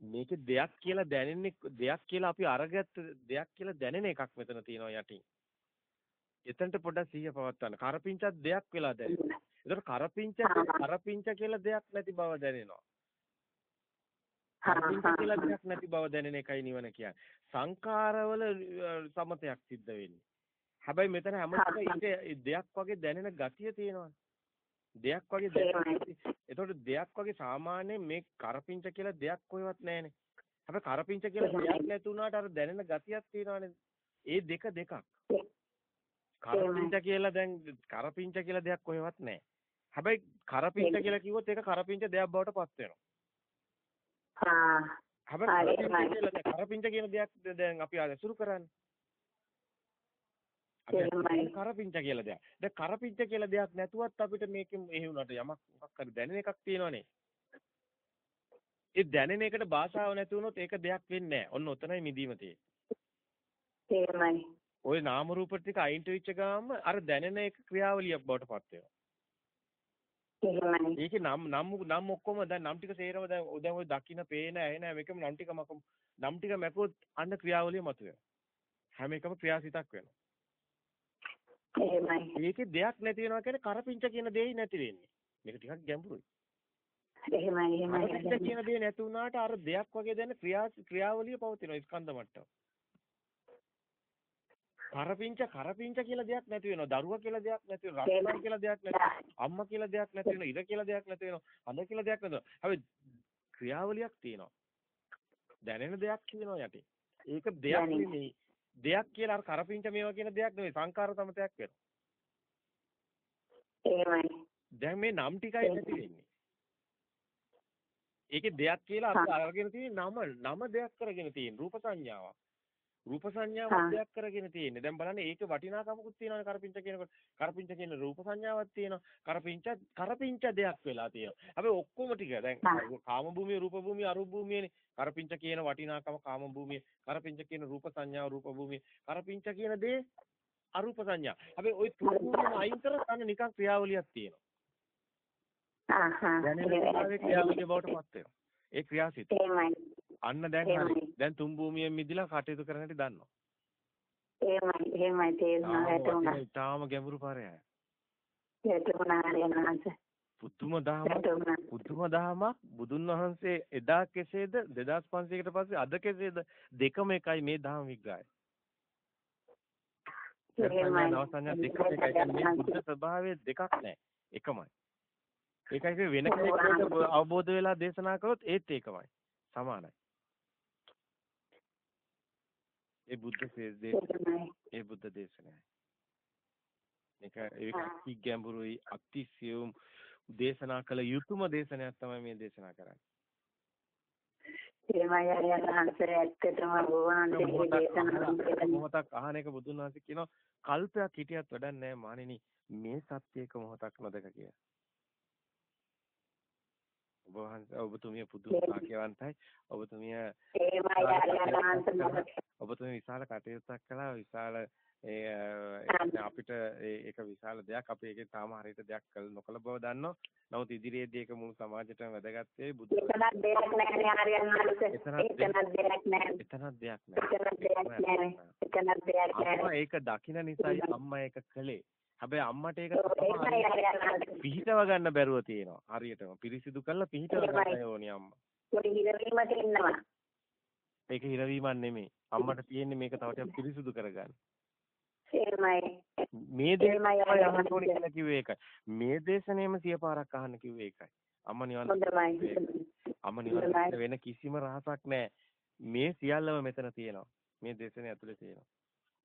Speaker 2: මේක දෙයක් කියලා දැනෙන්නේ දෙයක් කියලා අපි අරගත්ත දෙයක් කියලා දැනෙන එකක් මෙතන තියෙනවා යටින්. එතනට පොඩ්ඩක් සිහිය පවත්වන්න. කරපිංචක් දෙයක් වෙලා දැනෙනවා. ඒතර කරපිංච කරපිංච කියලා දෙයක් නැති බව දැනෙනවා. කරපිංච කියලා දෙයක් නැති බව දැනෙන එකයි නිවන කියන්නේ. සංකාරවල සමතයක් සිද්ධ වෙන්නේ. හැබැයි මෙතන හැමෝටම දෙයක් වගේ දැනෙන ගතිය තියෙනවා. දෙයක් වගේ දැනෙන එතකොට දෙයක් වගේ සාමාන්‍යයෙන් මේ කරපිංච කියලා දෙයක් කොහෙවත් නැහැනේ. හැබැයි කරපිංච කියලා දෙයක් නැති වුණාට අර දැනෙන ගතියක් තියෙනවානේ. ඒ දෙක දෙකක්. කරපිංච කියලා දැන් කරපිංච කියලා දෙයක් කොහෙවත් නැහැ. හැබැයි කරපිංච කියලා කිව්වොත් ඒක කරපිංච දෙයක් බවට පත් වෙනවා.
Speaker 1: ආ
Speaker 2: හැබැයි කරපිංච කියන දෙයක් දැන් අපි අසුරු කරන්නේ. අපි කරපිංච කියලා දෙයක්. දැන් කරපිංච කියලා දෙයක් නැතුවත් අපිට මේකෙන් එහෙ වුණාට යමක් මොකක් හරි දැනෙන එකක් තියෙනවනේ. ඒ දැනෙන එකට භාෂාව නැති වුණොත් ඒක දෙයක් වෙන්නේ නැහැ. ඔන්න ඔතනයි මිදීම
Speaker 1: තියෙන්නේ.
Speaker 2: ওই නාම රූප ටික අයින්ට වෙච්ච ගාම අර දැනෙන එක ක්‍රියාවලියක් බවට පත් වෙනවා. ඒකේ නම් නම් නම් ඔක්කොම දැන් නම් ටික සේරම දැන් දැන් ඔය දකින්න පේන ඇහෙන මේකම නම් ටික මක නම් ටික මැකුවොත් අන්න ක්‍රියාවලිය මතුවෙනවා. හැම එකම ක්‍රියාසිතක් වෙනවා.
Speaker 1: එහෙමයි.
Speaker 2: ඒකේ දෙයක් නැති වෙනවා කියන්නේ කරපිංච කියන දෙයයි නැති වෙන්නේ. මේක ටිකක් ගැඹුරුයි.
Speaker 1: එහෙමයි එහෙමයි.
Speaker 2: කරපිංච කියන දේ නැති වුණාට අර දෙයක් වගේ දැන ක්‍රියා ක්‍රියාවලිය පවතිනවා ස්කන්ධ මට්ටම. කරපිංච කරපිංච කියලා දෙයක් නැති වෙනවා. දරුවා කියලා දෙයක් නැති වෙනවා. රත්නා කියලා දෙයක් නැති වෙනවා. අම්මා කියලා දෙයක් නැති වෙනවා. ඉර කියලා දෙයක් නැති වෙනවා. අඳ කියලා දෙයක් නැති වෙනවා. හැබැයි ක්‍රියාවලියක් තියෙනවා. දැනෙන දෙයක් තියෙනවා යටි. ඒක දෙයක් නෙමෙයි. දෙයක් කියලා අර කරපිංච මේවා කියන දෙයක් නෙමෙයි. සංකාර සමතයක් වෙනවා.
Speaker 1: එහෙමයි.
Speaker 2: දැන් මේ නම් ටිකයි නැති වෙන්නේ. ඒකේ දෙයක් කියලා අරගෙන තියෙන නම නම දෙයක් කරගෙන තියෙන රූප සංඥාවක්. රූප සංඥාවක් දෙයක් කරගෙන තියෙන්නේ. දැන් බලන්න ඒක වටිනාකමකුත් තියෙනවානේ කරපිංච කියනකොට. කරපිංච කියන රූප සංඥාවක් තියෙනවා. කරපිංච කරපිංච දෙයක් වෙලා තියෙනවා. හැබැයි ඔක්කොම ටික දැන් කාම භූමිය, රූප භූමිය, අරූප භූමියනේ. කරපිංච කියන වටිනාකම කාම භූමිය, කරපිංච කියන රූප සංඥාව, රූප භූමිය. කරපිංච කියන දේ අරූප සංඥා. හැබැයි ওই තුනම අයින් කරලා නිකන් ක්‍රියාවලියක් තියෙනවා.
Speaker 1: ආහා.
Speaker 2: දැනෙන ක්‍රියාවලිය බවට පත් වෙනවා. ඒ ක්‍රියාසිත. අන්න දැන් හරි. දැන් තුන් භූමියෙන් මිදිලා කටයුතු කරන්න හැටි දන්නවා.
Speaker 1: එහෙමයි එහෙමයි තේරුණා වැටුණා.
Speaker 2: ඊටාම ගැඹුරු පාරයයි.
Speaker 1: වැටුණා හරියනවාස.
Speaker 2: පුදුම දහමක් පුදුම දහමක් බුදුන් වහන්සේ එදා කෙසේද 2500කට පස්සේ අද කෙසේද දෙකම එකයි මේ දහම විග්‍රහය. එහෙමයි. නවසඤ්ඤා දෙකම එකයි. මේ බුද්ධ ස්වභාවය දෙකක් නැහැ. එකමයි. ඒකයි වෙන කෙනෙකුට අවබෝධ වෙලා දේශනා කළොත් ඒත් ඒකමයි. සමානයි. ඒ බුද්ධ ඒ බුද්ධ දේශනයයි. මේක ඒක ගැඹුරුයි අතිසියුම් දේශනා කළ යුතුයම දේශනයක් තමයි මේ දේශනා කරන්නේ.
Speaker 1: එහෙමයි අරියන්හන්සේ ඇත්තටම බොවන්සේ දේශනා
Speaker 2: මොහොතක් අහන එක බුදුන් වහන්සේ කියනවා කල්පයක් හිටියත් වැඩක් නැහැ මානිනි මේ සත්‍යයක මොහොතක් නොදක කියලා. ඔබ වහන්සේ ඔබතුමිය පුදුම වාක්‍යවන්තයි ඔබතුමිය ඔබතුමිය විශාල කටයුත්තක් කළා විශාල ඒ අපිට ඒක විශාල දෙයක් අපි ඒකේ තාම හරියට දෙයක් කළ නොකළ බව දන්නවා. නමුත් ඉදිරියේදී ඒක මුළු සමාජයටම වැදගත් වෙයි බුදු
Speaker 1: එතනක් දෙයක් නැහැ එතනක් දෙයක් නැහැ.
Speaker 2: එතනක් දෙයක් නැහැ.
Speaker 1: එතනක් දෙයක් නැහැ.
Speaker 2: ඒක දකින්න නිසායි අම්මා ඒක කළේ. හැබැයි අම්මට ඒක පිහිටව ගන්න බැරුව තියෙනවා. හරියටම පිරිසිදු කරලා පිහිටව ගන්න ඕනි අම්මා. ඒක හිරවීමක් නෙමෙයි. අම්මට තියෙන්නේ මේක තව ටිකක් පිරිසිදු කරගන්න. මේ දේශනයම අහන්න ඕනේ කියලා කිව්වේ ඒකයි. මේ දේශනයම සිය පාරක් අහන්න කිව්වේ ඒකයි. අම්මා නිවන් අම්මා නිවන් වෙන කිසිම රහසක් නැහැ. මේ සියල්ලම මෙතන තියෙනවා. මේ දේශනේ ඇතුලේ තියෙනවා.